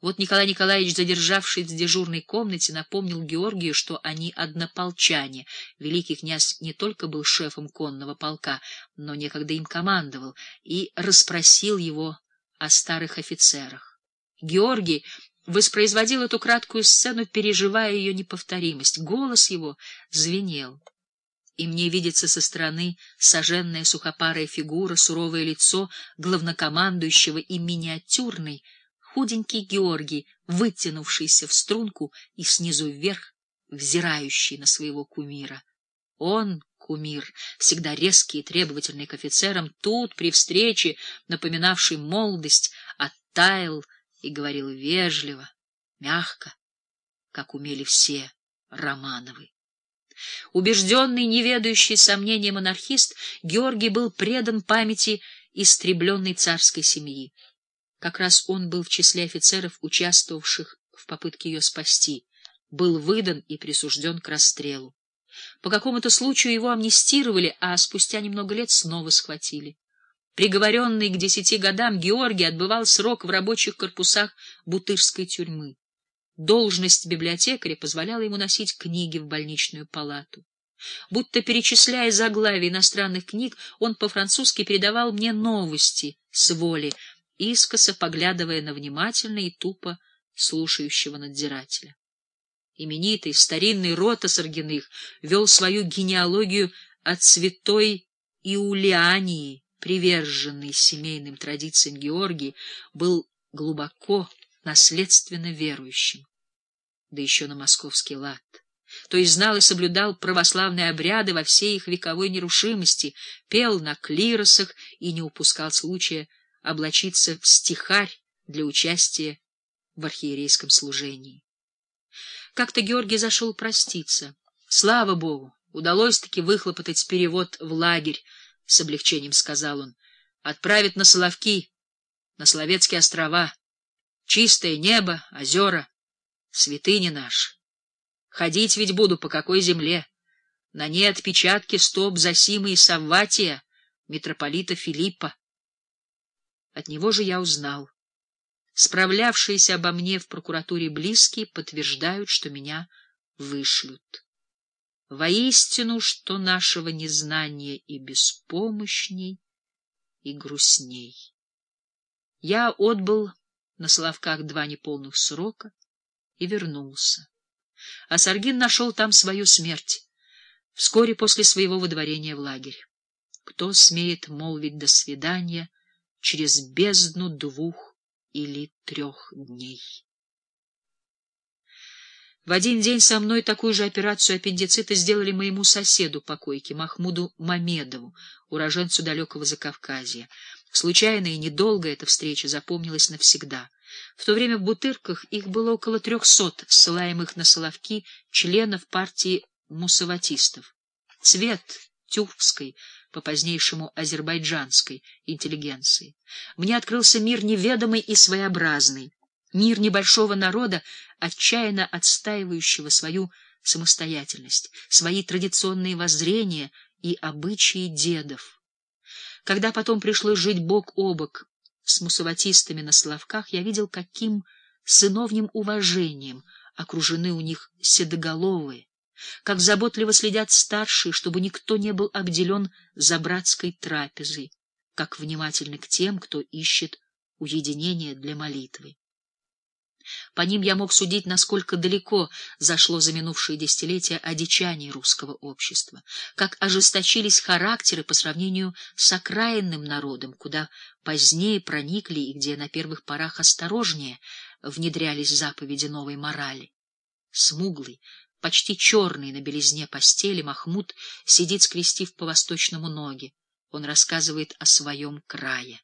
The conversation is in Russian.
Вот Николай Николаевич, задержавшись в дежурной комнате, напомнил Георгию, что они однополчане. Великий князь не только был шефом конного полка, но некогда им командовал, и расспросил его о старых офицерах. Георгий воспроизводил эту краткую сцену, переживая ее неповторимость. Голос его звенел. И мне видится со стороны соженная сухопарая фигура, суровое лицо главнокомандующего и миниатюрный, худенький Георгий, вытянувшийся в струнку и снизу вверх, взирающий на своего кумира. Он, кумир, всегда резкий и требовательный к офицерам, тут, при встрече, напоминавший молодость, оттаял и говорил вежливо, мягко, как умели все Романовы. Убежденный, неведающий сомнения монархист, Георгий был предан памяти истребленной царской семьи. Как раз он был в числе офицеров, участвовавших в попытке ее спасти, был выдан и присужден к расстрелу. По какому-то случаю его амнистировали, а спустя немного лет снова схватили. Приговоренный к десяти годам, Георгий отбывал срок в рабочих корпусах Бутырской тюрьмы. Должность библиотекаря позволяла ему носить книги в больничную палату. Будто перечисляя заглавия иностранных книг, он по-французски передавал мне новости с воли, искоса поглядывая на внимательно и тупо слушающего надзирателя. Именитый старинный род Осаргиных вел свою генеалогию от святой Иулиании, приверженный семейным традициям Георгий, был глубоко наследственно верующим, да еще на московский лад то есть знал и соблюдал православные обряды во всей их вековой нерушимости, пел на клиросах и не упускал случая облачиться в стихарь для участия в архиерейском служении. Как-то Георгий зашел проститься. Слава Богу, удалось-таки выхлопотать перевод в лагерь, — с облегчением сказал он. Отправить на Соловки, на Соловецкие острова. Чистое небо, озера, святыня наш. Ходить ведь буду по какой земле. На ней отпечатки стоп Зосимы и Савватия, митрополита Филиппа. От него же я узнал. Справлявшиеся обо мне в прокуратуре близкие подтверждают, что меня вышлют. Воистину, что нашего незнания и беспомощней, и грустней. Я отбыл на Соловках два неполных срока и вернулся. А Саргин нашел там свою смерть, вскоре после своего выдворения в лагерь. Кто смеет молвить «до свидания» через бездну двух или трех дней. В один день со мной такую же операцию аппендицита сделали моему соседу по койке, Махмуду Мамедову, уроженцу далекого Закавказья. Случайная и недолгая эта встреча запомнилась навсегда. В то время в Бутырках их было около трехсот, ссылаемых на Соловки, членов партии мусаватистов. Цвет тюфской, по позднейшему азербайджанской интеллигенции. Мне открылся мир неведомый и своеобразный, мир небольшого народа, отчаянно отстаивающего свою самостоятельность, свои традиционные воззрения и обычаи дедов. Когда потом пришлось жить бок о бок с мусаватистами на Славках, я видел, каким сыновним уважением окружены у них седоголовые, как заботливо следят старшие, чтобы никто не был обделен за братской трапезой, как внимательны к тем, кто ищет уединение для молитвы. По ним я мог судить, насколько далеко зашло за минувшие десятилетия одичание русского общества, как ожесточились характеры по сравнению с окраинным народом, куда позднее проникли и где на первых порах осторожнее внедрялись заповеди новой морали. Смуглый, почти черный на белизне постели, Махмуд сидит, скрестив по-восточному ноги. Он рассказывает о своем крае.